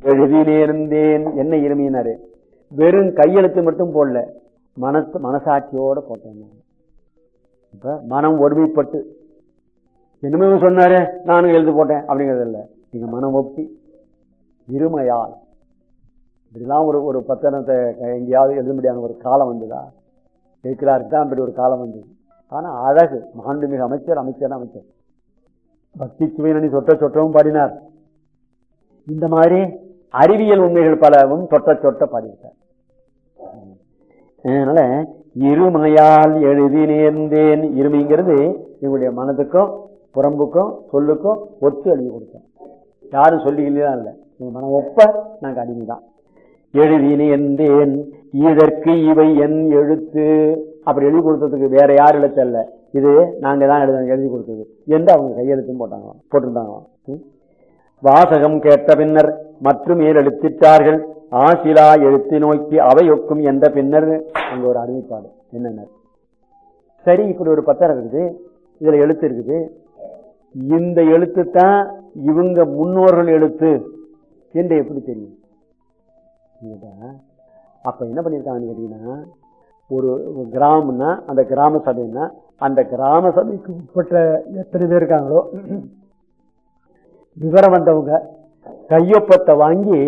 எழுதி இருந்தேன். என்ன இருமையினாரு வெறும் கையெழுத்து மட்டும் போடல. மனசு மனசாட்சியோட போட்டேன் இப்ப மனம் ஒருமைப்பட்டு. என்னமே சொன்னாரு நானும் எழுதி போட்டேன் அப்படிங்கிறது இல்லை. நீங்க மனம் ஒப்பி இருமையால். இப்படிலாம் ஒரு ஒரு பத்திரத்தை எங்கேயாவது எழுத முடியாத ஒரு காலம் வந்ததா? இருக்கிறாருக்கு தான் அப்படி ஒரு காலம் வந்தது. ஆனால் அழகு மாண்புமிகு அமைச்சர் அமைச்சர் அமைச்சர். பக்தி சுவையணி சொட்ட சொட்டவும் பாடினார். இந்த மாதிரி அறிவியல் உண்மைகள் பலவும் சொட்ட சொட்ட பாடியிருக்கார் அதனால இருமையால் எழுதி நேர்ந்தேன் இருமைங்கிறது இவங்களுடைய மனதுக்கும் புறம்புக்கும் சொல்லுக்கும் ஒத்து எழுதி கொடுத்தேன். யாரும் சொல்லிக்கலாம் இல்லை. எங்க மனம் ஒப்ப நாங்க அடிமைதான். எழுதி நேர்ந்தேன் இதற்கு இவை என் எழுத்து. அப்படி எழுதி கொடுத்ததுக்கு வேற யார் எழுத்தல்ல இது நாங்கள் தான் எழுத எழுதி கொடுத்தது. என்று அவங்க கையெழுத்தும் போட்டாங்களாம் போட்டிருந்தாங்களாம். ம். வாசகம் கேட்ட பின்னர் மற்றும் மேல் எழுத்திட்டார்கள் ஆசிலா எழுத்தி நோக்கி அவை ஒக்கும் என்ற பின்னர் அங்க ஒரு அறிவிப்பாடு என்னென்ன? சரி இப்படி ஒரு பத்திரம் இருக்குது. இதுல எழுத்து இருக்குது. இந்த எழுத்து தான் இவங்க முன்னோர்கள் எழுத்து என்று எப்படி தெரியும்? அப்ப என்ன பண்ணிருக்காங்கன்னு கேட்டீங்கன்னா ஒரு கிராமம்னா அந்த கிராம சபைன்னா அந்த கிராம சபைக்கு உட்பட்ட எத்தனை பேர் இருக்காங்களோ விவரம் வந்தவங்க கையொப்பத்தை வாங்கி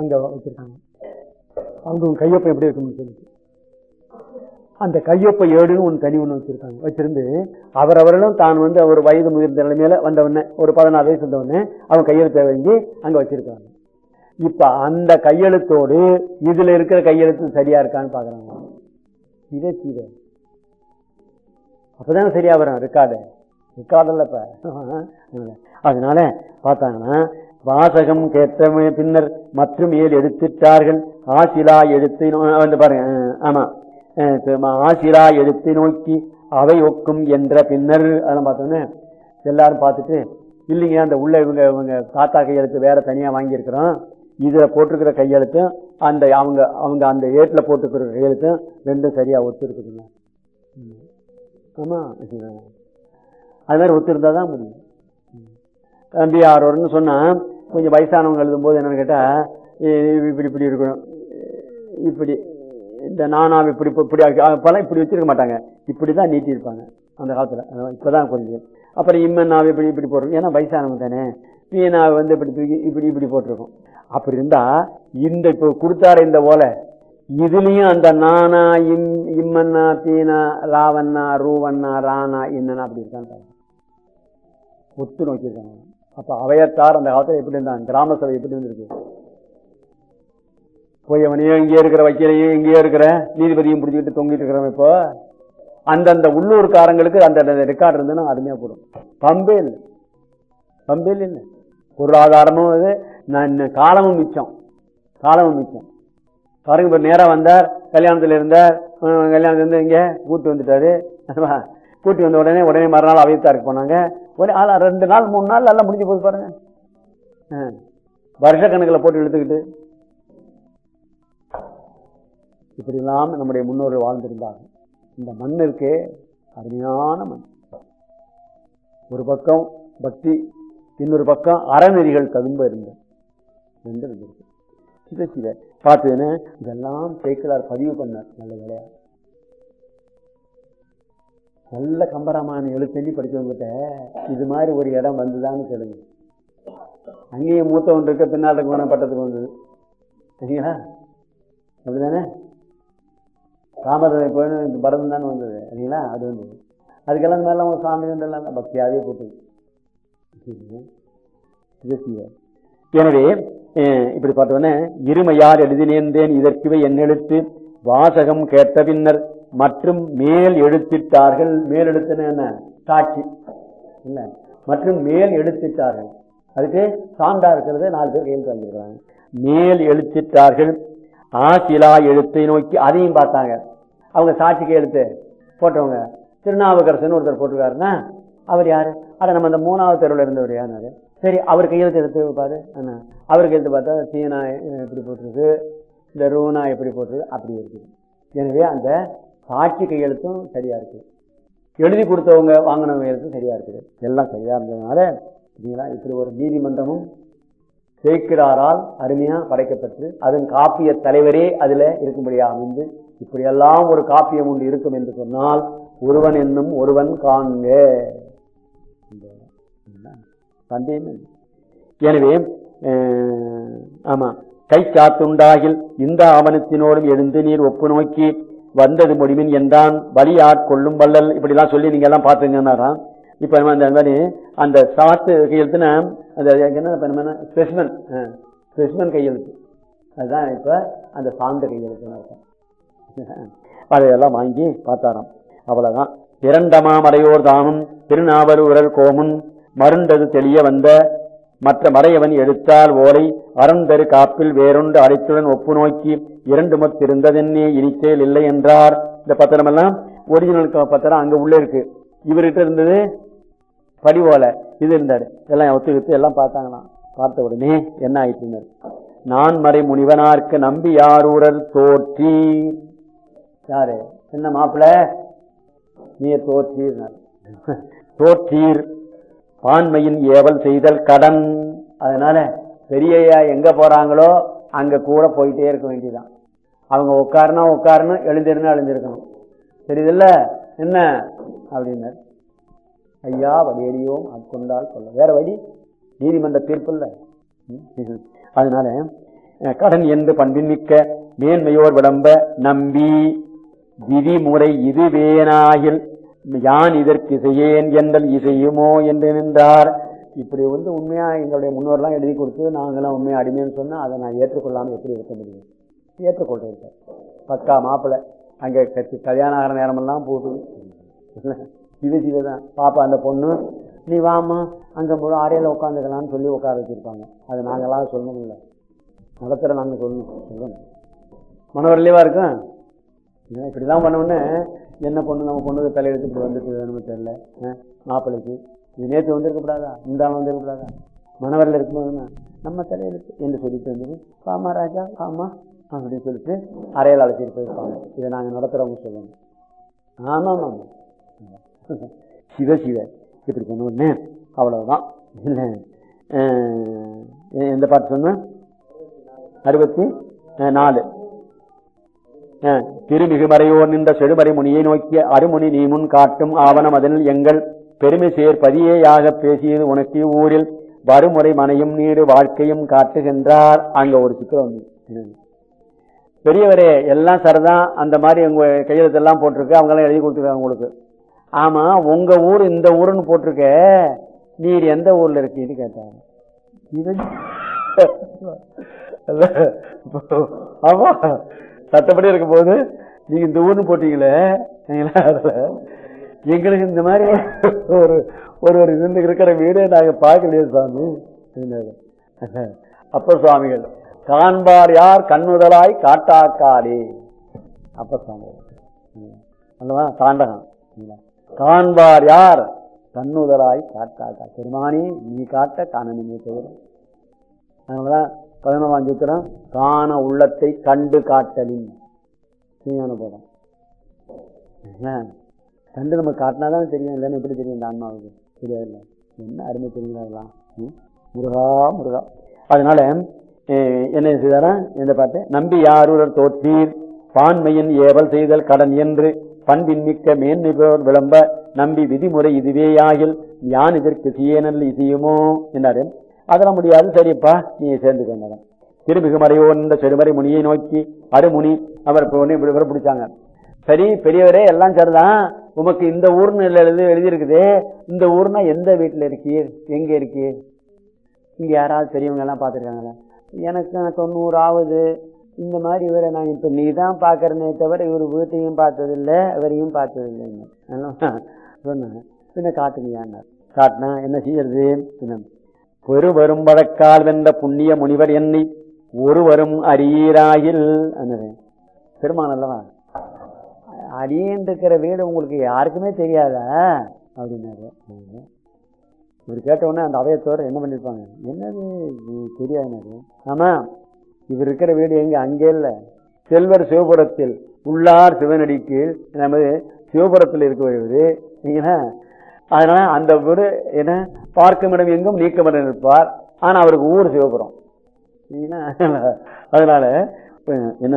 அங்க வச்சிருக்காங்க. அவங்க கையொப்பம் எப்படி இருக்கும்னு சொல்லிட்டு. அந்த கையொப்ப ஏடுன்னு ஒன்று தனி ஒன்று வச்சிருக்காங்க. வச்சிருந்து அவரவர்களும் தான் வந்து ஒரு வயது முதிர்ந்த நிலைமையில வந்தவொடனே ஒரு பதினாறு வயசு வந்தவொடனே அவங்க கையெழுத்தை வாங்கி அங்க வச்சிருக்காங்க. இப்ப அந்த கையெழுத்தோடு இதுல இருக்கிற கையெழுத்து சரியா இருக்கான்னு பாக்குறாங்க. இதே சீதை அப்போதான் சரியா வரும் ரெக்கார்டு ரெக்கார்டில் இப்ப. அதனால பார்த்தாங்கன்னா வாசகம் கேட்ட பின்னர் மற்றும் ஏழு எடுத்துட்டார்கள் ஆசிலா எழுத்தை வந்து பாருங்க ஆமா. ஆசிலா எழுத்தை நோக்கி அவை ஒக்கும் என்ற பின்னர் அதெல்லாம் பார்த்தோன்னே எல்லாரும் பார்த்துட்டு இல்லைங்க அந்த உள்ள இவங்க இவங்க தாத்தா கையெழுத்து வேற தனியாக வாங்கியிருக்கிறோம். இதில் போட்டிருக்கிற கையெழுத்தும் அந்த அவங்க அவங்க அந்த ஏட்டில் போட்டுக்கிற கையெழுத்தும் ரெண்டும் சரியாக ஒத்து இருக்குதுங்க ஆமாம் அது மாதிரி ஒத்திருந்தா தான் முடியும். தம்பி ஆரோர்னு சொன்னால் கொஞ்சம் வயசானவங்க எழுதும்போது என்னன்னு கேட்டால் இப்படி இப்படி இருக்கணும். இப்படி இந்த நானாம் இப்படி இப்படி பழம் இப்படி வச்சிருக்க மாட்டாங்க. இப்படி தான் நீட்டியிருப்பாங்க அந்த காலத்தில். அதான் இப்பதான் கொஞ்சம். அப்புறம் இம்மன்னாவை இப்படி இப்படி போட்டிருக்கோம் ஏன்னா வயசானவங்க தானே. பீனாவை வந்து இப்படி தூக்கி இப்படி இப்படி போட்டிருக்கோம். அப்படி இருந்தால் இந்த இப்போ கொடுத்தார இந்த ஓலை இதுலேயும் அந்த நானா இம் இம்மன்னா பீனா ராவண்ணா ரூவண்ணா ராணா இன்னனா அப்படி இருக்கான்னு ஒத்து நோக்கியிருக்காங்க. அப்போ அவையத்தார் அந்த காலத்தில் எப்படி இருந்தாங்க? கிராம சபை எப்படி இருந்திருக்கு? போய் அவனையும் இங்கேயே இருக்கிற வக்கீலையும் இங்கேயே இருக்கிற நீதிபதியும் பிடிச்சிக்கிட்டு தொங்கிட்டு இருக்கிறவன் இப்போ அந்தந்த உள்ளூர்காரங்களுக்கு அந்த ரெக்கார்டு இருந்ததுன்னா அருமையாக போடும். பம்பே இல்லை. பம்பே இல்லை பொருளாதாரமும் அது நான் காலமும் மிச்சம். காலமும் மிச்சம். பாருங்க இப்போ நேராக வந்தார் கல்யாணத்தில் இருந்தார் அஹ் கல்யாணத்துல இருந்து இங்கே கூட்டி வந்துட்டாரு. அதுவா? கூட்டி வந்த உடனே உடனே மறுநாள் அவையத்தாருக்கு போனாங்க. ஒரு ஆளா ரெண்டு நாள் மூணு நாள் எல்லாம் முடிஞ்சு போகுது பாருங்க. வருஷக்கணக்கில் வருஷ போட்டு இழுத்துக்கிட்டு. இப்படி இல்லாமல் நம்முடைய முன்னோர்கள் வாழ்ந்திருந்தாங்க இந்த மண் அருமையான மண். ஒரு பக்கம் பக்தி இன்னொரு பக்கம் அறநெறிகள் ததும்ப இருந்தது. ரெண்டு இருந்திருக்கு சிவ சிவ பார்த்ததுன்னு இதெல்லாம் சேக்கிலார் பதிவு பண்ணார் நல்ல வேலையா? நல்ல கம்பராமாயணம் எழுத்தண்ணி படிச்சவங்கிட்ட இது மாதிரி ஒரு இடம் வந்துதான்னு கேளுங்க. அங்கேயும் மூத்தவன் இருக்க பின்னால் இருக்க பட்டத்துக்கு வந்தது. சரிங்களா? அப்படிதானே? ராமர் கோயில் பரதம் தானே வந்தது. சரிங்களா? அது வந்தது. அதுக்கெல்லாம் இந்த மாதிரிலாம் சாமி எல்லாம் பக்தியாகவே போட்டு எனவே இப்படி பார்த்தோன்னே இருமையார் எழுதினேந்தேன் இதற்குவே என் எழுத்து. வாசகம் கேட்ட பின்னர் மற்றும் மேல் எழுத்திட்டார்கள். மேல் எழுத்துன்னு என்ன? சாட்சி இல்லை. மற்றும் மேல் எழுத்திட்டார்கள். அதுக்கு சான்றா இருக்கிறது. நாலு பேர் கையெழுத்து வாங்கியிருக்கிறாங்க. மேல் எழுத்திட்டார்கள். ஆசிலா எழுத்தை நோக்கி அதையும் பார்த்தாங்க. அவங்க சாட்சிக்கு எழுத்து போட்டவங்க. திருநாவுக்கரசன் ஒருத்தர் போட்டிருக்காருன்னா அவர் யாரு? அட நம்ம அந்த மூணாவது தெருவில் இருந்தவர் யாருனாரு சரி அவர் கையெழுத்து எடுத்து பாரு அவருக்கு எடுத்து பார்த்தா சீனா எப்படி போட்டிருக்கு? இந்த ரூனா எப்படி போட்டிருக்கு? அப்படி இருக்குது எனவே அந்த சாட்சி கையெழுத்தும் சரியாக இருக்குது எழுதி கொடுத்தவங்க வாங்கினவங்க கையெழுத்தும் சரியாக இருக்குது. எல்லாம் சரியாக இருந்ததுனால சரிங்களா இப்படி ஒரு நீதிமன்றமும் சேக்கிராரால் அருமையாக படைக்கப்பட்டு அதன் காப்பிய தலைவரே அதில் இருக்கும்படியாக அமைந்து இப்படியெல்லாம் ஒரு காப்பியம் ஒன்று இருக்கும் என்று சொன்னால் ஒருவன் என்னும் ஒருவன் காண்க. சந்தேகமே. எனவே ஆமா. கை காத்துண்டாகில் இந்த ஆவணத்தினோடும் எழுந்து நீர் ஒப்பு நோக்கி வந்தது முடிவின் என்றான். வழியாட்கொள்ளும் வள்ளல்? இப்படிலாம் சொல்லி நீங்க எல்லாம் பாத்துங்கன்னாராம் இப்ப நம்ம அந்த மாதிரி அந்த சாத்து கையெழுத்துனா அந்த என்ன இப்ப என்ன கையெழுத்து. அதுதான் இப்ப அந்த சாந்த கையெழுத்துன்னு அர்த்தம். அதையெல்லாம் வாங்கி பார்த்தாராம். அவ்வளவுதான். இரண்டமாம் அடையோர் தாமும் திருநாவலூரல் கோமுன் மருண்டது தெளிய வந்த மற்ற மறையவன் எடுத்தால் ஓலை அறந்தரு காப்பில் வேறொன்று அடைத்துடன் ஒப்பு நோக்கி இரண்டு மத்திருந்ததென்னே இனிச்சேல் இல்லை என்றார். இந்த பத்திரம் எல்லாம் ஒரிஜினல் பத்திரம் அங்க உள்ள இருக்கு. இவர்கிட்ட இருந்தது படி ஓலை இது இருந்தாரு எல்லாம் ஒத்துக்கிட்டு எல்லாம் பார்த்தாங்களாம். பார்த்த உடனே என்ன ஆயிட்டு நான் மறை முனிவனார்க்கு நம்பி யாரூரர் தோற்றி? யாரு? என்ன மாப்பிள்ள நீர் தோற்றீர். தோற்றீர். ஆண்மையின் ஏவல் செய்தல் கடன். அதனால பெரியயா எங்க போறாங்களோ அங்க கூட போயிட்டே இருக்க வேண்டியதுதான். அவங்க உட்காருனா உட்காரணும் எழுந்திருந்தா எழுந்திருக்கணும். தெரியுதுல்ல? என்ன? அப்படின்னார். ஐயா வடியடியோம் ஆட்கொண்டால் சொல்ல வேற வழி? நீதிமன்ற தீர்ப்பு இல்லை ம். அதனால கடன் என்று பண்பின் மிக்க மேன்மையோர் விளம்ப நம்பி விதிமுறை இதுவேனாயில் யான் இதற்கு இசையேன் என்றல் இசையுமோ என்று நின்றார். இப்படி வந்து உண்மையாக எங்களுடைய முன்னோர்லாம் எழுதி கொடுத்து நாங்களாம் உண்மையாக அடிமைன்னு சொன்னால் அதை நான் ஏற்றுக்கொள்ளாமல் எப்படி இருக்க முடியும்? ஏற்றுக்கொள்றேன். சார் பக்கா மாப்பிள்ளை அங்கே கட்சி கல்யாணம் ஆகிற நேரமெல்லாம் போட்டு சிவ சிவதான். பாப்பா அந்த பொண்ணு நீ வாமா அங்கே முழு ஆடையில் உட்காந்துக்கலாம்னு சொல்லி உட்கார வச்சிருப்பாங்க. அது நாங்களாம் சொல்லணும் இல்லை நாங்கள் நாங்க சொல்லணும். சொல்லணும். மனவரலைவா இருக்கும் இப்படி இப்படிலாம் பண்ண உடனே என்ன பொண்ணு நம்ம பொண்ணுக்கு தலையெழுத்து இப்படி வந்துட்டு வேணும்னு தெரியல. மாப்பிள்ளைக்கு. இது நேற்று வந்திருக்கக்கூடாதா? இந்த ஆள் வந்திருக்கப்படாதா மணவரில் இருக்கும்போது நம்ம தலையெழுத்து என்று சொல்லிட்டு வந்து பாமா ராஜா பாமா அப்படின்னு சொல்லிட்டு அறையில் அழைச்சிட்டு போயிருப்பாங்க. இதை நாங்கள் நடத்துகிறவங்க சொல்லணும் ஆமாம் ஆமாம் சிவ சிவ. இப்படி சொன்ன உடனே அவ்வளவுதான். இல்லை. எந்த பாட்டு சொன்ன? அறுபத்தி நாலு. அஹ், நின்ற செடுமறை முனியை நோக்கிய அருமுனி நீ முன் காட்டும் ஆவணம் அதனில் எங்கள் பெருமை சேர் பதியேயாக பேசியது உனக்கு ஊரில் வருமுறை மனையும் நீடு வாழ்க்கையும் காட்டுகின்றார். அங்க ஒரு சித்திரம் வந்து பெரியவரே எல்லாம் சரிதான் அந்த மாதிரி உங்க கையெழுத்தெல்லாம் போட்டிருக்கு. அவங்க எழுதி கொடுத்துருக்காங்க உங்களுக்கு. ஆமா உங்க ஊர் இந்த ஊருன்னு போட்டிருக்க. நீர் எந்த ஊர்ல இருக்கீன்னு கேட்டாங்க இது ஆமா சட்டப்படி இருக்கும் போது நீங்க இந்த ஊர்னு போட்டீங்களே எங்களுக்கு இந்த மாதிரி ஒரு ஒரு ஒரு இது இருக்கிற வீடே நாங்க பார்க்கலையே சாமி. அப்ப சுவாமிகள் காண்பார் யார் கண்ணுதலாய் காட்டாக்காளே அப்ப சுவாமிகள். ம். அல்லவா? தாண்டகம். காண்பார் யார் கண்ணுதலாய் காட்டாக்கா. பெருமானி நீ காட்ட காணணுமே தவிர அதனாலதான் பதினொன்றாம் சூத்திரம் காண உள்ளத்தை கண்டு காட்டலின். சரியான படம். கண்டு நம்ம காட்டினாதான் தெரியும் இல்லைன்னு எப்படி தெரியும் இந்த ஆன்மாவுக்கு? தெரியாதுல்ல. என்ன அருமை தெரியுங்களா முருகா முருகா. அதனால என்ன செய்தாரன் இந்த பாட்டு நம்பி யாரூரர் தோற்றீர் பான்மையின் ஏவல் செய்தல் கடன் என்று பண்பின் மிக்க மேன்மை விளம்ப நம்பி விதிமுறை இதுவேயாகில் யான் இதற்கு சியனல் இசையுமோ என்றாரு. அதெல்லாம் முடியாது. சரிப்பா நீ சேர்ந்துக்கோங்க திருமிகு மறையோன் இந்த செடுமறை முனியை நோக்கி அருமுனி அவர் இப்படி இவரை பிடிச்சாங்க. சரி பெரியவரே எல்லாம் சரிதான். உமக்கு இந்த ஊர்னு எழுதி எழுதியிருக்குது. இந்த ஊர்னா எந்த வீட்டில் இருக்கீர் எங்கே இருக்கீர் இங்கே யாராவது பெரியவங்க எல்லாம் பார்த்துருக்காங்களா? எனக்கு தொண்ணூறு ஆகுது இந்த மாதிரி இவரை நான் இப்போ நீ தான் பார்க்குறனே தவிர இவர் வீட்டையும் பார்த்ததில்ல இவரையும் பார்த்ததில்லைன்னு. சொன்னாங்க பின்ன காட்டுங்கயான்னு காட்டினா என்ன செய்யறது? பின்ன பெருவரும் வழக்கால் வென்ற புண்ணிய முனிவர் என்னை ஒருவரும் அரியராயில் பெருமான் அல்லவா? அடியேன் இருக்கிற வீடு உங்களுக்கு யாருக்குமே தெரியாதா? அப்படின்னாரு. இவர் கேட்ட உடனே அந்த அவையத்தோர் என்ன பண்ணியிருப்பாங்க என்னது தெரியாதுனாரு ஆமாம் இவர் இருக்கிற வீடு எங்கே? அங்கே இல்லை. செல்வர் சிவபுரத்தில் உள்ளார் சிவனடிக்கு. நமது சிவபுரத்தில் இருக்கிறது சரிங்களா? அதனால அந்த வீடு என்ன பார்க்கும் இடம் எங்கும் நீக்கமிடம் இருப்பார் ஆனா அவருக்கு ஊர் சிவபுரம். அதனால என்ன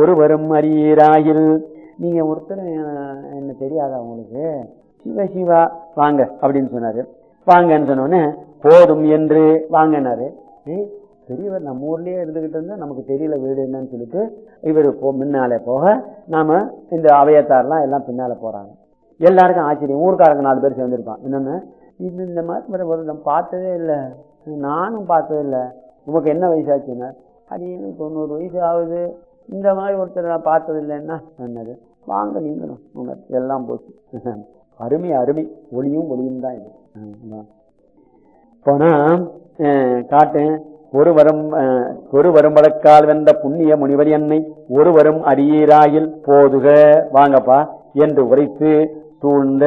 ஒருவரும் அறியீராயில் நீங்க ஒருத்தர் என்ன தெரியாதா உங்களுக்கு? சிவ சிவா வாங்க அப்படின்னு சொன்னாரு. வாங்கன்னு சொன்னோடனே போதும் என்று வாங்கினாரு பெரியவர் நம்ம ஊர்லயே இருந்துகிட்டு இருந்தா நமக்கு தெரியல வீடு என்னன்னு சொல்லிட்டு இவர் போ முன்னாலே போக நாம இந்த அவையத்தாரெல்லாம் எல்லாம் பின்னால போறாங்க. எல்லாருக்கும் ஆச்சரியம். ஊர்க்காரங்க நாலு பேர் சேர்ந்துருப்பான் என்னென்ன? இது இந்த மாதிரி ஒரு- ஒரு நம்ம பார்த்ததே இல்லை. நானும் பார்த்ததே இல்லை. உமக்கு என்ன வயசாச்சுன்னா அப்படின்னு தொண்ணூறு வயசு ஆகுது. இந்த மாதிரி ஒருத்தர் நான் பார்த்தது இல்லைன்னா என்னது? வாங்க நீங்களும். உங்க எல்லாம் போச்சு. அருமை அருமை. ஒளியும் ஒளியும் தான் இது. போனால் காட்டேன். ஒரு வரும் ஒரு வரும் வழக்கால் வென்ற புண்ணிய முனிவர் என்னை ஒருவரும் அரியராயில் போதுக வாங்கப்பா என்று உரைத்து சூழ்ந்த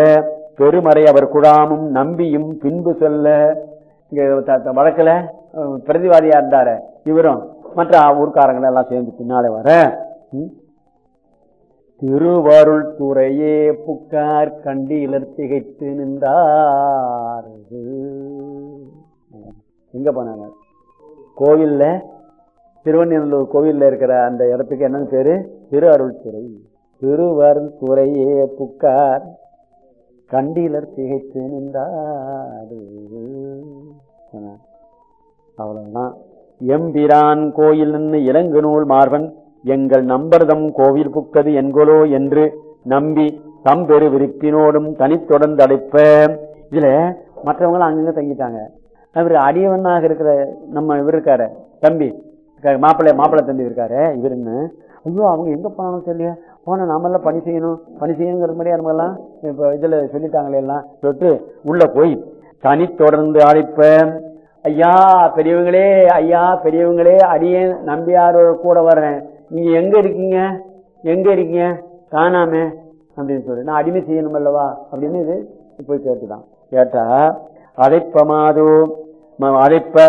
பெருமறை அவர் குழாமும் நம்பியும் பின்பு செல்ல இங்க த- பிரதிவாதியா இருந்தாரு இவரும் மற்ற ஊர்க்காரங்க எல்லாம் சேர்ந்து பின்னாலே வர திருவருள் துறையே புக்கார் கண்டிலர் திகைத்து நின்றார். எங்க போனாங்க? கோவில்ல திருவண்ணூர் கோவில்ல இருக்கிற அந்த இடத்துக்கு என்னன்னு பேரு? திரு அருள் துறை. திருவருள் துறையே புக்கார் கண்டிலர் திகைத்து நின்றாடு அவ்வளவுதான். எம்பிரான் கோயில் நின்று இலங்கு நூல் மார்பன் எங்கள் நம்பர்தம் கோவில் புக்கது என்கொலோ என்று நம்பி தம்பெரு விருப்பினோடும் தனித்தொடர்ந்து அடைப்ப இதுல மற்றவங்க அங்கங்க தங்கிட்டாங்க. இவர் அடியவனாக இருக்கிற நம்ம இவர் இருக்காரு. தம்பி மாப்பிள்ளை மாப்பிள்ளை தம்பி இருக்காரு. இவருன்னு ஐயோ அவங்க எங்கே போனாலும் தெரியல போனால் நாமெல்லாம் பணி செய்யணும். பணி செய்யணுங்கிற மாதிரி நம்மெல்லாம் இப்போ இதில் சொல்லிட்டாங்களே எல்லாம். சொல்லிட்டு உள்ளே போய் தனி தொடர்ந்து அழைப்ப ஐயா பெரியவங்களே ஐயா பெரியவங்களே அடியேன் நம்பியாரோட கூட வர்றேன். நீங்கள் எங்கே இருக்கீங்க? எங்கே இருக்கீங்க? காணாமே அப்படின்னு சொல்லி. நான் அடிமை செய்யணும் அல்லவா? அப்படின்னு இது போய் கேட்டுதான். கேட்டா அதைப்ப மாதோ அழைப்பை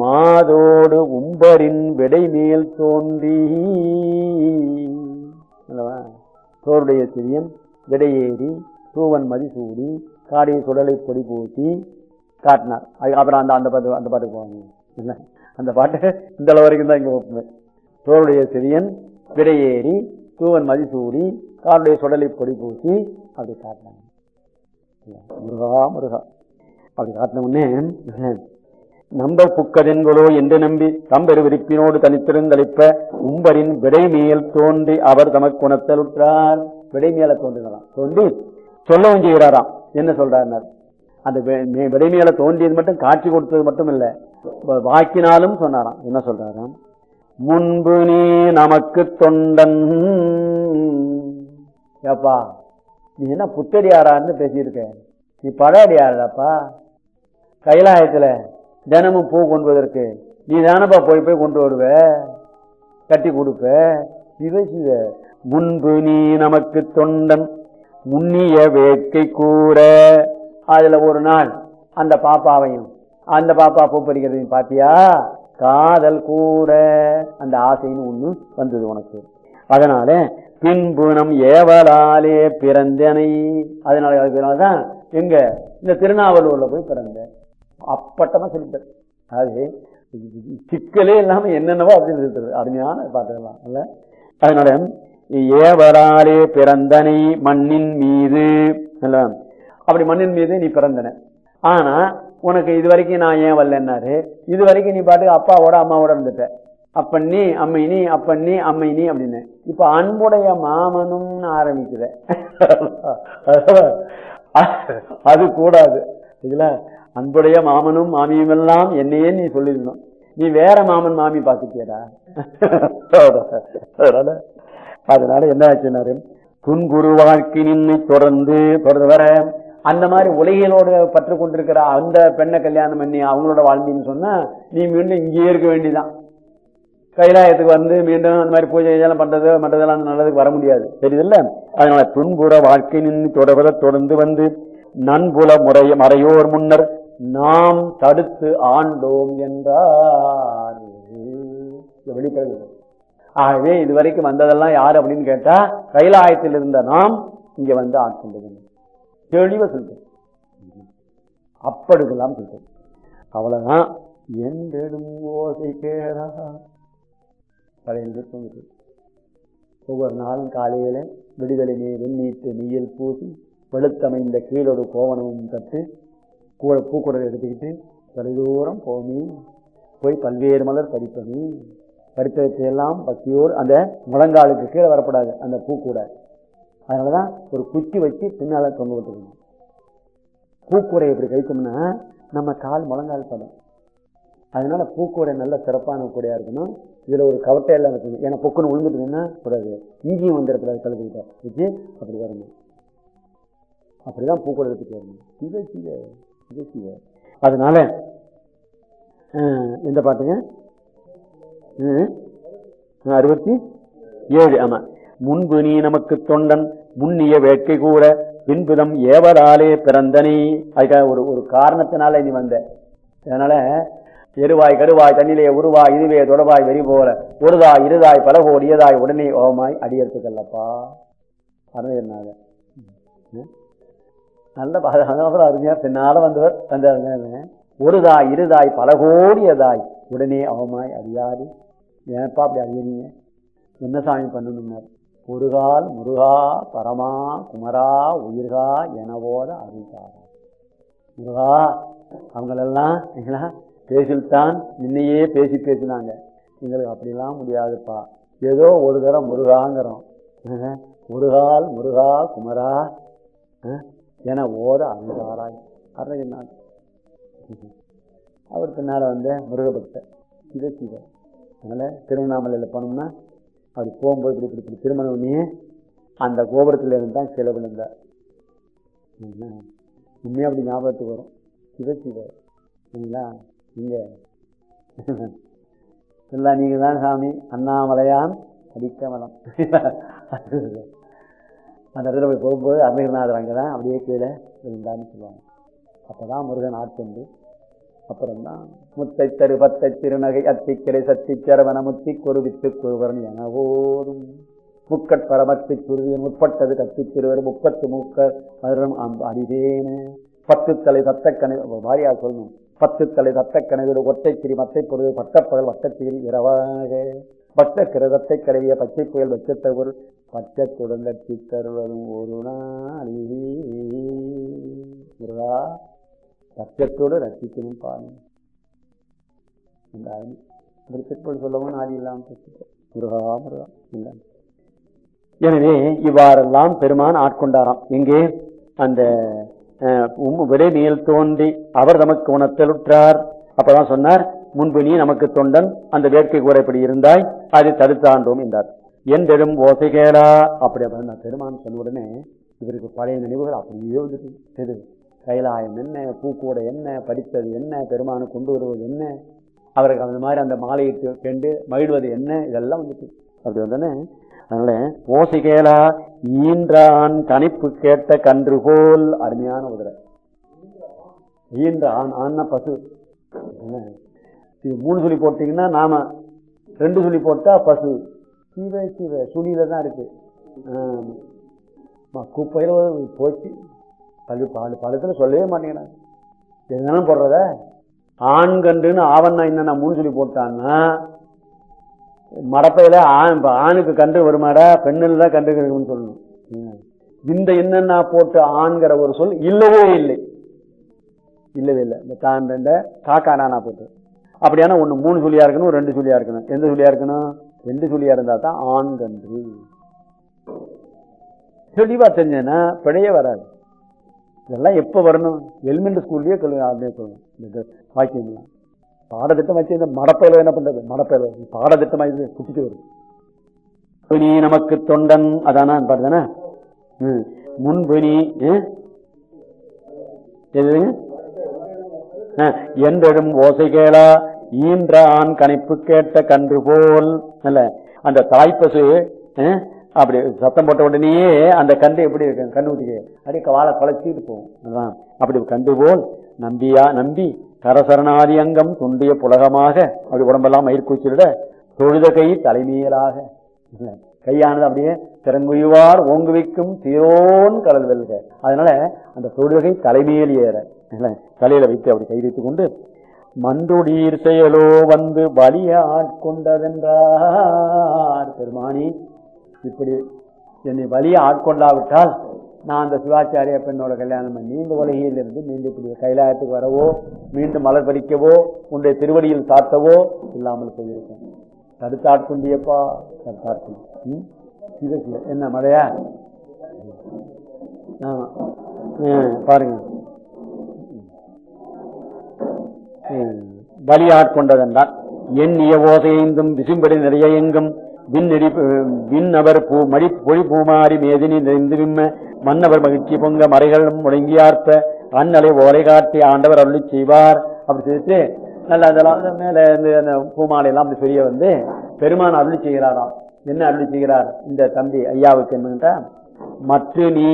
மாதோடு உம்பரின் விடைமேல் தோன்றி. அல்லவா? சோருடைய சிறியன் விடையேறி சூவன் மதிசூடி காடிய சுடலை பொடி பூசி காட்டினார். அது அப்புறம் அந்த அந்த பாட்டு அந்த பாட்டுக்கு போவாங்க. இல்ல அந்த பாட்டு இந்த அளவு வரைக்கும் தான் இங்கே ஒப்புமை. தோருடைய சிறியன் விடையேறி தூவன் மதிசூடி காருடைய சுடலை பொடி பூசி அப்படி காட்டினாங்க. முருகா முருகா. அப்படி காட்டின உடனே நம்ப புக்கதென்களோ என்று நம்பி தம்பெரு விரிப்பினோடு தனித்திருந்தளிப்ப உம்பரின் விடைமேல் தோன்றி அவர் தமக்குணத்தல் உற்றார் விடை தோன்றினாராம் தோன்றி சொல்லவும் செய்கிறாராம். என்ன சொல்றார் அந்த விடைமேல தோன்றியது மட்டும் காட்சி கொடுத்தது மட்டும் இல்ல வாக்கினாலும் சொன்னாராம். என்ன சொல்றாராம்? முன்பு நீ நமக்கு தொண்டன். ஏப்பா நீ என்ன புத்தடியாரான்னு பேசியிருக்க. நீ பழையடியாரப்பா கைலாயத்துல தினமும் பூ கொண்டுவதற்கு. நீ தானப்பா போய் போய் கொண்டு வருவ? கட்டி கொடுப்ப? சிவ முன்பு நீ நமக்கு தொண்டன் முன்னிய வேட்கை கூற. அதுல ஒரு நாள் அந்த பாப்பாவையும் அந்த பாப்பா பூ பறிக்கிறதையும் பாத்தியா? காதல் கூற. அந்த ஆசைன்னு ஒண்ணு வந்தது உனக்கு. அதனால பின்பு நம் ஏவலாலே பிறந்தனை. அதனால அதனாலதான் எங்க இந்த திருநாவலூர்ல போய் பிறந்தேன் அப்பட்டமாக சொல்லிட்டார். அது சிக்கலே இல்லாமல் என்னென்னவோ அப்படின்னு இருக்கிறது அருமையான பாட்டுகள்லாம் இல்லை? அதனால ஏவராலே பிறந்தனை மண்ணின் மீது இல்லை? அப்படி மண்ணின் மீது நீ பிறந்தன. ஆனா உனக்கு இது வரைக்கும் நான் ஏன் வரலன்னாரு இது வரைக்கும் நீ பாட்டு அப்பாவோட அம்மாவோட இருந்துட்ட. அப்பன் நீ அம்மை நீ அப்பன் நீ அம்மை நீ அப்படின்னு. இப்ப அன்புடைய மாமனும் ஆரம்பிக்கிற அது கூடாது. இதுல அன்புடைய மாமனும் மாமியும் எல்லாம் என்னையே நீ சொல்லிடணும் நீ வேற மாமன் மாமி பார்த்துட்டியடா. அதனால அதனால என்ன ஆச்சுனாரு துன்புரு வாழ்க்கை நின்று தொடர்ந்து தொடர்ந்து வர அந்த மாதிரி உலகிலோடு பற்று கொண்டிருக்கிற அந்த பெண்ணை கல்யாணம் பண்ணி அவங்களோட வாழ்ந்தீன்னு சொன்னா நீ மீண்டும் இங்கேயே இருக்க வேண்டிதான் கைலாயத்துக்கு வந்து மீண்டும் அந்த மாதிரி பூஜை இதெல்லாம் பண்றது மற்றதெல்லாம் நல்லதுக்கு வர முடியாது. தெரியுதுல்ல? அதனால துன்புற வாழ்க்கை நின்று தொடர்வத தொடர்ந்து வந்து நன்புல முறைய மறையோர் முன்னர் நாம் தடுத்து ஆண்டோம் என்றார். இது வெளிப்படுது. ஆகவே இதுவரைக்கும் வந்ததெல்லாம் யார் அப்படின்னு கேட்டா கைலாயத்தில் இருந்த நாம் இங்க வந்து ஆட்கொண்டது தெளிவா சொல்றேன் அப்படிக்கெல்லாம் சொல்றேன் அவ்வளவுதான். என்றெடும் ஓசை கேடா பழைய தூங்குது ஒவ்வொரு நாளும் காலையில விடுதலை நீர் வெந்நீட்டு நீயல் பூசி வெளுத்தமைந்த கீழோடு கோவணமும் கட்டு கூட பூக்குடல் எடுத்துக்கிட்டு தொலைதூரம் போமி போய் பல்வேறு மலர் பறிப்பமி பறித்தவற்றை எல்லாம் பக்தியோடு அந்த முழங்காலுக்கு கீழே வரப்படாது அந்த பூக்கூடை. அதனால தான் ஒரு குச்சி வச்சு பின்னால் தொங்க விட்டுக்கணும். பூக்கூடை இப்படி கழிச்சோம்னா நம்ம கால் முழங்கால் படம் அதனால பூக்கூடை நல்ல சிறப்பான கூடையாக இருக்கணும். இதில் ஒரு கவட்டையெல்லாம் இருக்கணும் ஏன்னா பொக்குன்னு விழுந்துட்டுன்னா கூடாது இங்கேயும் வந்துடக்கூடாது கழுதுகிட்ட வச்சு அப்படி வரணும். அப்படிதான் பூக்கூடை எடுத்துட்டு வரணும். இதை சிவ. அதனால எந்த பாட்டுங்க. அறுபத்தி ஏழு ஆமா. முன்பு நீ நமக்கு தொண்டன் முன்னிய வேட்கை கூட பின்புதம் ஏவராலே பிறந்தனி. அதுக்காக ஒரு ஒரு காரணத்தினால நீ வந்த. அதனால எருவாய் கருவாய் தண்ணிலே உருவாய் இதுவே தொடவாய் வெறி போல. ஒருதாய் இருதாய் பல கோடியதாய் உடனே ஓமாய் அடியெடுத்துக்கல்லப்பா. அருமையனாக நல்ல பாதுகாப்பு அருமையா பின்னால வந்தவர் வந்தாருங்க ஒருதாய் இருதாய் பல கோடியதாய் உடனே அவமாய் அறியாது. ஏன்ப்பா அப்படி அறியனீங்க என்ன சாமி பண்ணணும்னார்? முருகால் முருகா பரமா குமரா உயிர்கா எனவோட அறிந்தார் முருகா அவங்களெல்லாம் பேசில்தான் நின்னையே பேசி பேசினாங்க. எங்களுக்கு அப்படிலாம் முடியாதுப்பா. ஏதோ ஒரு தரம் முருகாங்கிறோம். முருகால் முருகா குமரா என ஓத அறிந்தாராய் அருணகிரிநாத் அவர் பின்னால் வந்து முருகபக்தர். சிவ சிவ அதனால் திருவண்ணாமலையில் போனோம்னா அப்படி போகும்போது இப்படி இப்படி இப்படி திருமணம் அந்த கோபுரத்தில் இருந்து தான் கீழே விழுந்தார். உண்மையாக அப்படி ஞாபகத்துக்கு வரும். சிவ சிவ சரிங்களா நீங்கள் இல்லை நீங்கள் தான் சாமி. அண்ணாமலையான் அடிக்கமலம் அந்த இடத்துல போய் போகும்போது அமீர்நாதர் அங்கே தான் அப்படியே கீழே இருந்தான்னு சொல்லுவாங்க. அப்பதான் முருகன் ஆட்கொண்டு அப்புறம்தான் முத்தை தரு பத்தை திருநகை அத்திக்கிளை சத்தி சரவண முத்தி குருவித்து குருவரன் என ஓடும் முக்கட் பரமத்து சுருவியன் முற்பட்டது கத்தி திருவர் முப்பத்து மூக்க மதுரம் அடிதேனு பத்து தலை தத்தக்கணை வாரியாக சொல்லணும். பத்து தலை தத்தக்கணவிடு ஒத்தை சிறி மத்தை பொருள் பட்டப்பகல் வட்டத்திரி இரவாக. பட்ட கிரதத்தை கருவிய பச்சை புயல் வச்சத்தவர் பச்சை குடங்கட்டி தருவதும் ஒரு நாள் முருகா சத்தியத்தோடு ரசிக்கணும் பாருங்க. அப்படி திருப்பதி சொல்லவும் ஆதி இல்லாமல் முருகா முருகா இல்லை எனவே இவ்வாறெல்லாம் பெருமான் ஆட்கொண்டாராம். எங்கே அந்த விடை மேல் தோன்றி அவர் நமக்கு உணர்த்தலுற்றார். அப்பதான் சொன்னார் முன்பு நீ நமக்கு தொண்டன் அந்த வேட்கை கூறப்படி இருந்தாய் அதை தடுத்தாண்டோம் என்றார். என்றெடும் ஓசை கேளா அப்படி நான் பெருமான் சொன்ன உடனே இவருக்கு பழைய நினைவுகள் அப்படியே வந்துட்டு எது கைலாயம் என்ன பூக்கூட என்ன படித்தது என்ன பெருமானு கொண்டு வருவது என்ன அவருக்கு அந்த மாதிரி அந்த மாலையிட்டு கண்டு மகிழ்வது என்ன இதெல்லாம் வந்துட்டு அப்படி வந்தோடனே அதனால ஓசை கேளா ஈன்றான் கணிப்பு கேட்ட கன்று போல் அருமையான உதிரை. ஈன்ற ஆண் ஆண்னா பசு இது மூணு சொல்லி போட்டீங்கன்னா நாம ரெண்டு சொல்லி போட்டா பசு. கீழே கீழே சுழியில் தான் இருக்கு. குப்பையில போச்சு. பள்ளி பாலு பழுத்துல சொல்லவே மாட்டேங்கிறாங்க. எதுனாலும் போடுறத? ஆண் கன்றுன்னு ஆவண்ணா என்னென்ன மூணு சொல்லி போட்டான்னா மடப்பையில் ஆண் ஆணுக்கு கன்று வருமாடா பெண்ணில் தான் கன்று இருக்குன்னு சொல்லணும். இந்த என்னென்ன போட்டு ஆண்கிற ஒரு சொல் இல்லவே இல்லை. இல்லவே இல்லை. இந்த தான் இந்த காக்கா நானா போட்டு. அப்படியான ஒன்று மூணு சொல்லியா இருக்கணும் ரெண்டு சொல்லியா இருக்கணும். எந்த சொல்லியா இருக்கணும்? ரெண்டு சொல்லியா இருந்தா தான் ஆண் கன்று தெளிவா தெரிஞ்சேன்னா பிழையே வராது. இதெல்லாம் எப்போ வரணும்? எலிமெண்ட் ஸ்கூல்லயே சொல்லணும் இந்த வாக்கியம். பாடத்திட்டம் வச்சு இந்த மடப்பயில என்ன பண்றது? மடப்பயில. பாடத்திட்டமா இது குட்டிட்டு வரும். நீ நமக்கு தொண்டன். அதானா? பாடுதானே? முன்பு நீ எதுங்க என்றெடும் ஓசை கேளா. ஈன்ற ஆண் கணிப்பு கேட்ட கன்று போல். இல்ல அந்த தாய்ப்பசு அப்படி சத்தம் போட்ட உடனேயே அந்த கண்டு எப்படி இருக்கு? கண்ணு ஊட்டிக்கு அப்படியே வாழை குலைச்சிட்டு போகும். அதுதான் அப்படி கண்டு போல் நம்பியா நம்பி கரசரணாதி அங்கம் துண்டிய புலகமாக அப்படி உடம்பெல்லாம் மயிர்கூச்சலிட தொழுத கை தலைமையலாக கையானது அப்படியே திறங்குயுவார் ஓங்கு வைக்கும் தீரோன் கடல் வெல்க. அதனால அந்த தொழுகை தலைமையில் ஏற. தலையில வைத்து அப்படி கை வைத்துக் கொண்டு மன்றுடீர் செயலோ வந்து வலிய ஆட்கொண்டதென்றார் பெருமானி இப்படி என்னை வலிய ஆட்கொண்டாவிட்டால் நான் அந்த சிவாச்சாரிய பெண்ணோட கல்யாணம் பண்ணி இந்த உலகையில் மீண்டும் இப்படி கைலாயத்துக்கு வரவோ மீண்டும் மலர் பறிக்கவோ உன்னுடைய திருவடியில் சாத்தவோ இல்லாமல் போயிருக்கேன். தடுத்தாட்கொண்டியப்பா தடுத்தாட்கொண்டு. ம்? இது என்ன மழையா ஆமா ம், பாருங்க. பலியாட்கொண்டதென்றால் எண்ணிய ஓசையெங்கும் விசும்படி நிறைய எங்கும் விண்ணெடி விண்ணவர் பூ மடி பொழி பூமாரி மேதினி நிறைந்து விம்ம மன்னவர் மகிழ்ச்சி பொங்க மறைகளும் முடங்கியார்ப்ப அண்ணலை ஓலை காட்டி ஆண்டவர் அருளி செய்வார். அப்படி சொல்லிட்டு நல்ல அதெல்லாம் மேலே மேல இருந்து அந்த பூமாலை அப்படி பெரிய வந்து பெருமான் அருளி செய்கிறாராம். என்ன அருளி செய்கிறார்? இந்த தம்பி ஐயாவுக்கு என்னன்ட்டா மற்ற நீ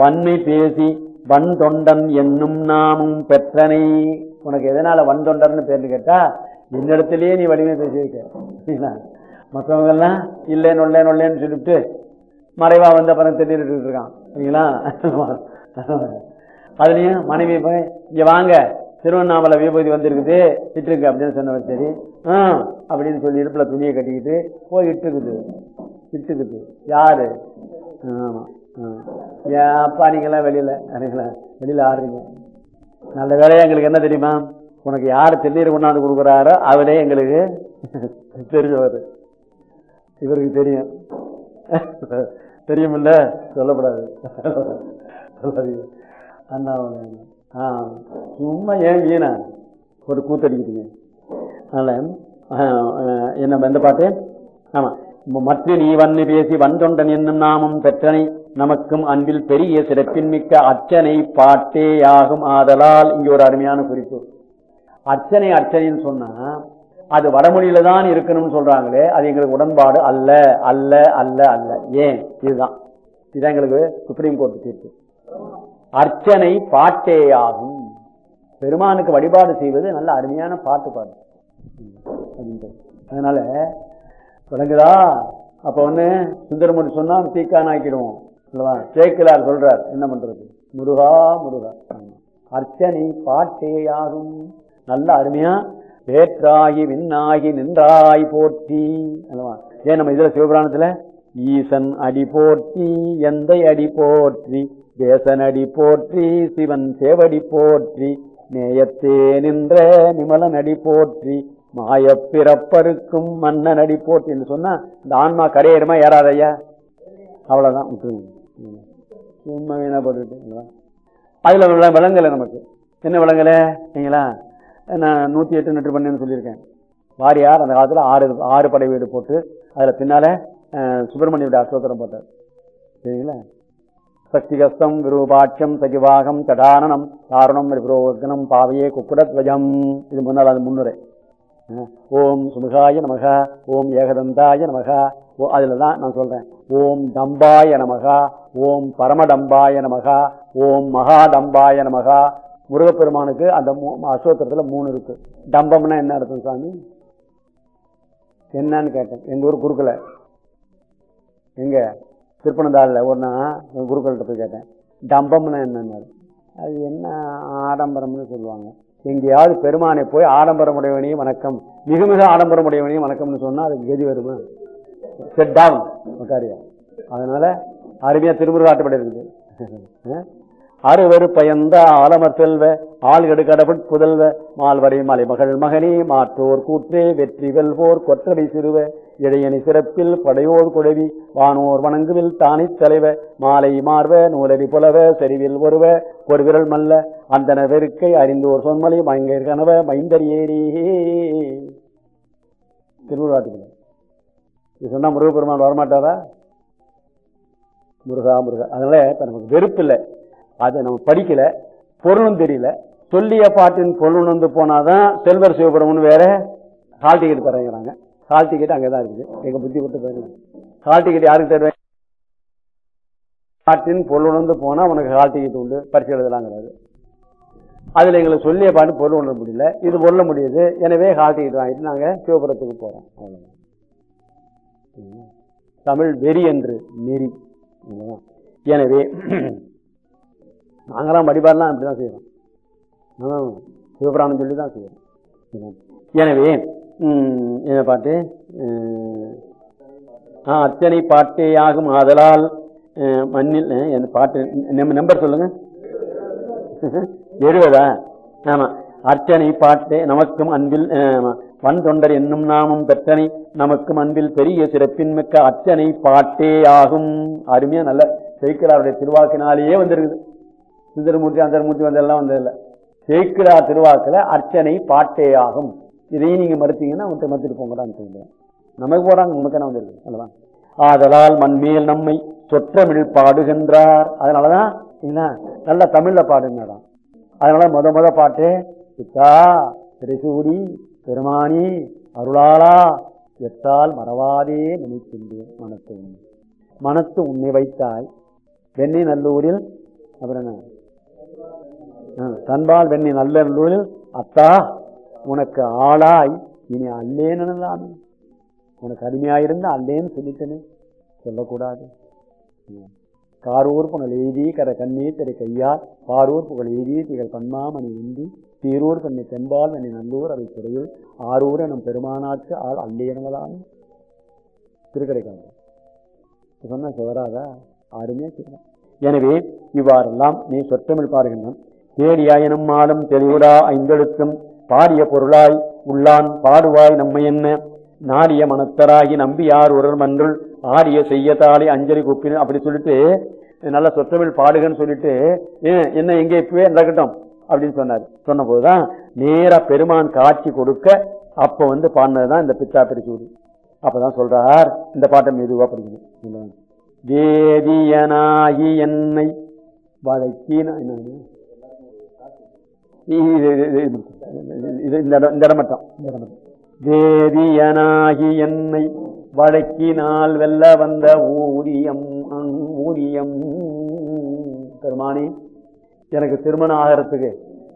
வன்மை பேசி வன் தொண்டன் என்னும் நாமும் பெற்றனை உனக்கு எதனால் வன் தொண்டர்னு பேர்னு கேட்டால் என்னிடத்துலேயே நீ வலிமை பேசியிருக்க. மற்றவங்க எல்லாம் இல்லை நொல்லே நொல்லேன்னு சொல்லிவிட்டு மறைவாக வந்த பணம் திட்டிட்டு இருக்கான். சரிங்களா? அதுலேயும் மனைவி போய் இங்கே வாங்க திருவண்ணாமலை விபூதி வந்திருக்குது இட்டுருக்கு அப்படின்னு சொன்னவர் சரி. ஆ அப்படின்னு சொல்லி இடுப்பில் துணியை கட்டிக்கிட்டு போய் இட்டுக்குது இட்டுக்குது. யாரு? ஆமாம் ஆ. ஏன் அப்பா நீங்களாம் வெளியில் வெளியில் வெளியில ஆடுறீங்க. நல்ல வேலையா எங்களுக்கு என்ன தெரியுமா? உனக்கு யார் திருநீர் கொண்டாந்து கொடுக்குறாரோ அவரே எங்களுக்கு தெரிஞ்சவர் இவருக்கு தெரியும். தெரியுமில்ல? சொல்லப்படாது. அண்ணா ஆ சும்மா ஏன் ஈனா ஒரு கூத்தடிக்கிட்டீங்க அதனால் என்ன எந்த பாட்டு? ஆமாம் மற்ற நீ வன்னு பேசி வந்தொண்டன் என்னும் நாமும் பெற்றனை. நமக்கும் அன்பில் பெரிய சிறப்பின் மிக்க அர்ச்சனை பாட்டேயாகும் ஆதலால் இங்கே ஒரு அருமையான குறிப்பு. அர்ச்சனை அர்ச்சனைன்னு சொன்னா அது வடமொழியில தான் இருக்கணும்னு சொல்றாங்களே அது எங்களுக்கு உடன்பாடு அல்ல அல்ல அல்ல அல்ல. ஏன்? இதுதான். இதுதான் எங்களுக்கு சுப்ரீம் கோர்ட் தீர்ப்பு. அர்ச்சனை பாட்டேயாகும் பெருமானுக்கு வழிபாடு செய்வது நல்ல அருமையான பாட்டு பாடு அதனால விளங்குதா? அப்ப வந்து சுந்தரமூர்த்தி சொன்னா தீக்கான் ஆக்கிடுவோம். அல்லவா சேக்கிலார் சொல்றார் என்ன பண்றது? முருகா முருகா. அர்ச்சனை பாட்டேயாகும் நல்ல அருமையா வேற்றாகி விண்ணாகி நின்றாய் போற்றி. அல்லவா ஏன் நம்ம இதுல சிவபுராணத்துல? ஈசன் அடி போற்றி எந்தை அடி போற்றி. தேசன் அடி போற்றி சிவன் சேவடி போற்றி. நேயத்தே நின்ற நிமலன் அடி போற்றி. மாய பிறப்பருக்கும் மன்னன் அடி போற்றி. என்று சொன்னா இந்த ஆன்மா கரையேறுமா ஏறாதையா அவ்வளவுதான். விட்டுருங்க. ம். சும்மா வீணா போட்டுக்கிட்டீங்களா அதில் விள- விளங்கலை நமக்கு. என்ன விளங்கலை சரிங்களா நான் நூற்றி எட்டு நெட்டு பண்ணேன்னு சொல்லியிருக்கேன். வாரியார் அந்த காலத்தில் ஆறு ஆறு படை வீடு போட்டு அதில் பின்னால் அஹ், சுப்பிரமணியோட அசோத்திரம் போட்டார். சரிங்களா? சக்தி கஸ்தம் விரூபாட்சம் சகிவாகம் சடானனம் தாருணம் விரோகனம் பாவையே குக்குடத்வஜம். இது முன்னால் அது முன்னுரை. ஓம் சுமுகாய நமக ஓம் ஏகதந்தாய நமக அதில் தான் நான் சொல்கிறேன் ஓம் டம்பாய நமகா ஓம் பரமடம்பாய நமகா ஓம் மகாடம்பாய நமகா. முருகப்பெருமானுக்கு அந்த மூ- மூணு இருக்கு. டம்பம்னா என்ன அர்த்தம் சாமி? என்னன்னு கேட்டேன். எங்கள் ஊர் குறுக்கில். எங்கே? திருப்பனந்தாளில் ஒரு நாள் என் குருக்கள்கிட்ட போய் கேட்டேன். டம்பம்னா என்னன்னு அது என்ன ஆடம்பரம்னு சொல்லுவாங்க. எங்கேயாவது பெருமானை போய் ஆடம்பரமுடையவனையும் வணக்கம் மிக மிக ஆடம்பரமுடையவனையும் வணக்கம்னு சொன்னால் அதுக்கு கதி வருமா? செட் டவுன் உட்காரியா அதனால அருமையா திருமுருகாட்டுப்படி இருக்குது அஹ்? அறுவரு பயந்த ஆலமர் செல்வ ஆள்கடு கடவுட் புதல்வ மால்வரை மலைமகள் மகனே மாற்றோர் கூற்றே வெற்றி வெல்வோர் கொற்றடை சிறுவ இடையணி சிறப்பில் படையோர் குழவி வானோர் வணங்குவில் தானி தலைவ மாலை மார்வ நூலடி புலவ செறிவில் ஒருவ ஒரு விரல் மல்ல அந்தன வெறுக்கை அறிந்தோர் சொன்மலை மங்கர் கனவ மைந்தர் ஏரி இது சொன்னால் முருகப்பெருமான் வரமாட்டாரா? முருகா முருகா. அதனால இப்போ நமக்கு வெறுப்பு இல்லை அதை நம்ம படிக்கலை. பொருளும் தெரியல. சொல்லிய பாட்டின் பொருள் வந்து போனாதான் செல்வர் சிவபுரம்னு வேற ஹால் டிக்கெட் தரங்கிறாங்க. ஹால் டிக்கெட் அங்கே தான் இருக்குது. எங்கள் புத்தி கொடுத்து போயிருங்க ஹால் டிக்கெட் யாருக்கு தருவேன் பாட்டின் பொருள் உணர்ந்து போனால் உனக்கு ஹால் டிக்கெட் உண்டு. பரிசு எழுதலாங்கிறாரு. அதில் எங்களுக்கு சொல்லிய பாட்டு பொருள் உணர முடியல. இது பொருள முடியுது. எனவே ஹால் டிக்கெட் வாங்கிட்டு நாங்கள் சிவபுரத்துக்கு போகிறோம் அவ்வளோதான் தமிழ் வெறி என்று நெறி. எனவே நாங்களாம் வழிபாடெல்லாம் அப்படிதான் செய்யறோம் ஆ, சிவபிராணம் சொல்லி தான் செய்கிறோம் எனவே ம், என்ன பாட்டு ஆ, அர்ச்சனை பாட்டே ஆகும் ஆதலால் மண்ணில் என் பாட்டு நம்பர் சொல்லுங்க. எழுபதா ஆமா. அர்ச்சனை பாட்டே நமக்கும் அன்பில் வன் தொண்டர் என்னும் நாமும் பெற்றனை நமக்கும் அன்பில் பெரிய சிறப்பின் மிக்க அர்ச்சனை பாட்டே ஆகும். அருமையா நல்ல சேக்கிராருடைய திருவாக்கினாலேயே வந்திருக்குது. சுந்தரமூர்த்தி அந்தரமூர்த்தி வந்தெல்லாம் வந்ததில்லை. சேக்கிரார் திருவாக்கில் அர்ச்சனை பாட்டே ஆகும். இதையும் நீங்கள் மறுத்தீங்கன்னா அவன்கிட்ட மறுத்துட்டு போங்கடான்னு சொல்லுவேன் நமக்கு போறாங்க நமக்கு என்ன வந்திருக்கு? அல்லவா ஆதலால் மண்மேல் நம்மை சொற்றமிழ் பாடுகின்றார். அதனாலதான் என்ன? நல்ல தமிழில் பாடுங்கடாம் அதனால முத முத பாட்டு சித்தா திரைசூடி பெருமானி அருளாளா எத்தால் மறவாதே நினைக்கின்றேன் மனத்தை. உண்மை மனத்து உன்னை வைத்தாய். வெண்ணி நல்லூரில் அப்புறம் ஆ, தன்பால் வெண்ணி நல்ல நல்லூரில் அத்தா உனக்கு ஆளாய். இனி அல்லேன்னு உனக்கு அருமையாயிருந்த அல்லேன்னு சொல்லிட்டேனே. சொல்லக்கூடாது. கார் காரூர் புகழ் எய்தி கர கண்ணீர் திரை கையார் பாரூர் புகழ் எய்தி திகழ் பன்மாமணி இந்தி சீரூர் தன்னை தெம்பால் தன்னை நல்லூர் அதை துறையில் ஆரூர் எனும் பெருமானாற்று ஆள் அல்லேனங்களான் திருக்கடைக்காரர். சொன்ன சிவராதா ஆறுமே சிவன் எனவே இவ்வாறெல்லாம் நீ சொற்றமிழ் பாருகின்றான் தேடியாயினும் மாலும் தெளிவுடா ஐந்தெழுத்தும். பாடிய பொருளாய் உள்ளான் பாடுவாய் நம்மை என்ன? நாடிய மனத்தராகி நம்பியார் ஒருவர் மன்றுள்? ஆடிய செய்யத்தாளி அஞ்சலி குப்பின் அப்படி சொல்லிட்டு நல்ல சொற்றமிழ் பாடுகன்னு சொல்லிட்டு என்ன எங்க இப்பவே நடக்கட்டும். அப்படின்னு சொன்னார். சொன்ன போதுதான் நேரா பெருமான் காட்சி கொடுக்க அப்ப வந்து பாடினதுதான் இந்த பித்தா அப்போ அப்பதான் சொல்றார் இந்த பாட்டை மெதுவா படிக்கணும். வேதியனாகி என்னை வழக்கின என்னது? இந்த இடம் மட்டும் வேதியனாகி என்னை வழக்கினால் வெல்ல வந்த ஊதியம் ஊதியம். பெருமானி எனக்கு திருமணம் ஆகிறதுக்கு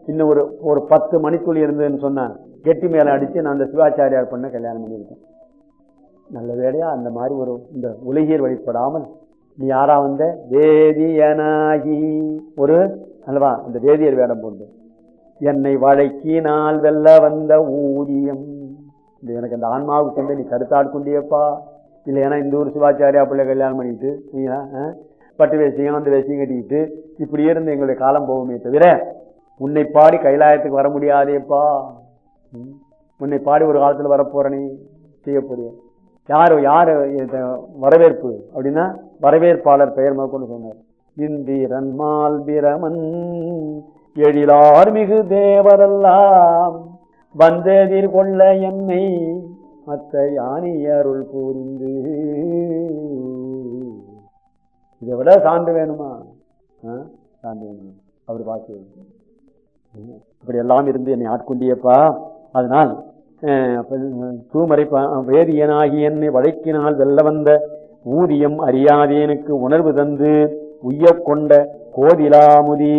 இன்னும் ஒரு ஒரு பத்து மணிக்குள் இருந்ததுன்னு சொன்னான் கெட்டி மேலே அடித்து நான் அந்த சிவாச்சாரியார் பண்ண கல்யாணம் பண்ணியிருக்கேன். நல்ல வேலையா? அந்த மாதிரி ஒரு இந்த உலகியர் வழிபடாமல் நீ யாரா வந்த? வேதியனாகி. ஒரு அல்லவா? இந்த வேதியர் வேடம் போண்டு என்னை வழக்கி நாள் வெல்ல வந்த ஊதியம். இது எனக்கு அந்த ஆன்மாவுக்கு வந்து நீ கருத்தாடு கொண்டியப்பா. இல்லை ஏன்னா இந்த ஊர் சிவாச்சாரியா பிள்ளை கல்யாணம் பண்ணிட்டு நீங்க, பட்டு வேசியம் அந்த வேசியம் கட்டிக்கிட்டு இப்படியே இருந்து எங்களுடைய காலம் போகுமே தவிர உன்னை பாடி கைலாயத்துக்கு வர முடியாதேப்பா. உன்னை பாடி ஒரு காலத்தில் வரப்போறனே செய்ய போறிய. யார் வரவேற்பு? அப்படின்னா வரவேற்பாளர் பெயர் கொண்டு சொன்னார். இந்திரன் மால் பிரமன் எழிலார் மிகு தேவரெல்லாம் வந்தெதிர் கொள்ள என்னை மத்த யானி அருள் கூர்ந்து இதை விட சான்று வேணுமா? சான்று வேணுமா. அவர் பார்த்து இப்படி எல்லாம் இருந்து என்னை ஆட்கொண்டியப்பா. அதனால் அஹ், அப்ப, தூமறை என்னை வழக்கினால் வெல்ல வந்த ஊதியம் அறியாதேனுக்கு உணர்வு தந்து உய்யக் கொண்ட கோதிலாமுதே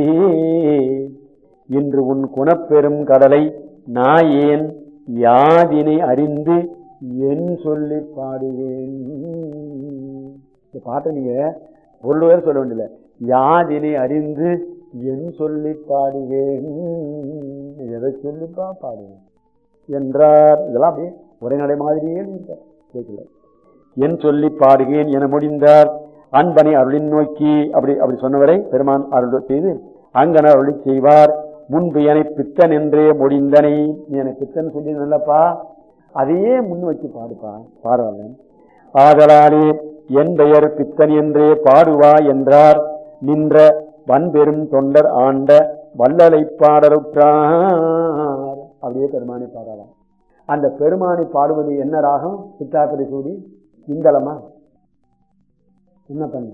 இன்று உன் குணப்பெரும் கடலை நாயேன் யாதினை அறிந்து என் சொல்லி பாடுவேன்? இந்த பாட்டை நீங்க ஒரு பேர் சொல்ல வேண்டியதில்லை. யாதினை அறிந்து என் சொல்லி பாடுவேன்? எதை சொல்லிப்பா பாடுவேன்? என்றார். இதெல்லாம் அப்படியே உரைநடை மாதிரியே கேட்கல. என் சொல்லி பாடுகிறேன் என முடிந்தார். அன்பனை அருளின் நோக்கி அப்படி அப்படி சொன்னவரை பெருமான் அருள் செய்து அங்கன அருளி செய்வார். முன்பு என பித்தன் என்றே முடிந்தனை. நீ என்னை பித்தன் சொல்லி நல்லப்பா அதையே முன் வச்சு பாடுப்பா பாடுவாங்க ஆதலாலே என் பெயர் பித்தன் என்றே பாடுவா என்றார். நின்ற வன்பெரும் தொண்டர் ஆண்ட வல்லலை பாடலுற்றார். அப்படியே பெருமானை பாடலாம். அந்த பெருமானை பாடுவது என்ன ராகம்? சித்தாத்திரை சூடி சிங்களமா? என்ன பண்ணு?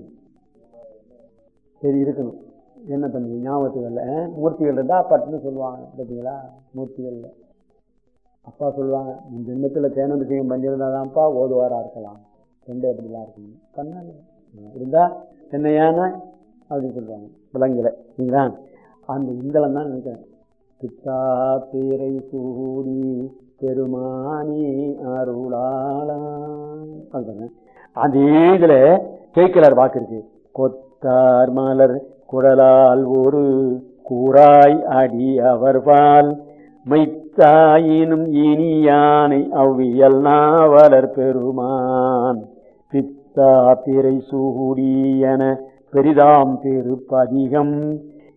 சரி இருக்கணும். என்ன பண்ணு? ஞாபகத்துக்கு மூர்த்திகள் இருந்தால் பட்டுன்னு சொல்லுவாங்க. பார்த்தீங்களா? மூர்த்திகளில் அப்பா சொல்லுவாங்க இந்த ஜென்மத்தில் தேனபிஷேகம் பண்ணியிருந்தாதான்ப்பா ஓதுவாராக இருக்கலாம். ரெண்டே அப்படிலாம் இருக்கணும் பண்ணாங்க இருந்தால் என்னையான அப்படின்னு சொல்லுவாங்க. விலங்குல சரிங்களா அந்த இந்தளம் தான் நினைக்கிறேன். பித்தா பேரை சூடி பெருமானி அருளாளா சொல்றேன் அதே இதில் கேட்கிறார் வாக்கு இருக்கு. கொத்தார் மலர் குடலால் ஒரு கூறாய் அடி அவர்பால் மைத்தாயினும் இனியானை அவ்வியல் நாவலர் பெருமான். இத்தாத்திரை பிறை சூடியன பெரிதாம் திருப்பதிகம்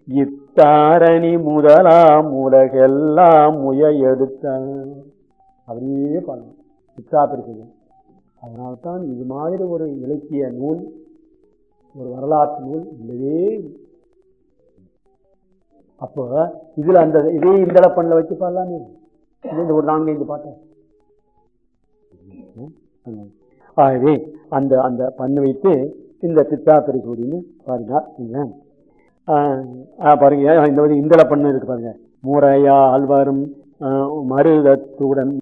இத்தாரணி முதலாம் உலகெல்லாம் முய எடுத்த அப்படியே பண்ணணும் பித்தா அதனால்தான் இது மாதிரி ஒரு இலக்கிய நூல் ஒரு வரலாற்று நூல் இல்லவே அப்போ இதில் அந்த இதே இந்த பண்ணல வச்சு பாடலாமே இந்த ஒரு நான்கு ஐந்து பாட்டேன் ஆகவே அந்த அந்த பண்ணு வைத்து இந்த சித்தா பெருசூடின்னு பாருங்க நீங்கள் பாருங்க. இந்த இந்தள பண்ணு இருக்கு பாருங்க. முறையால் வரும் மருதத்துடன்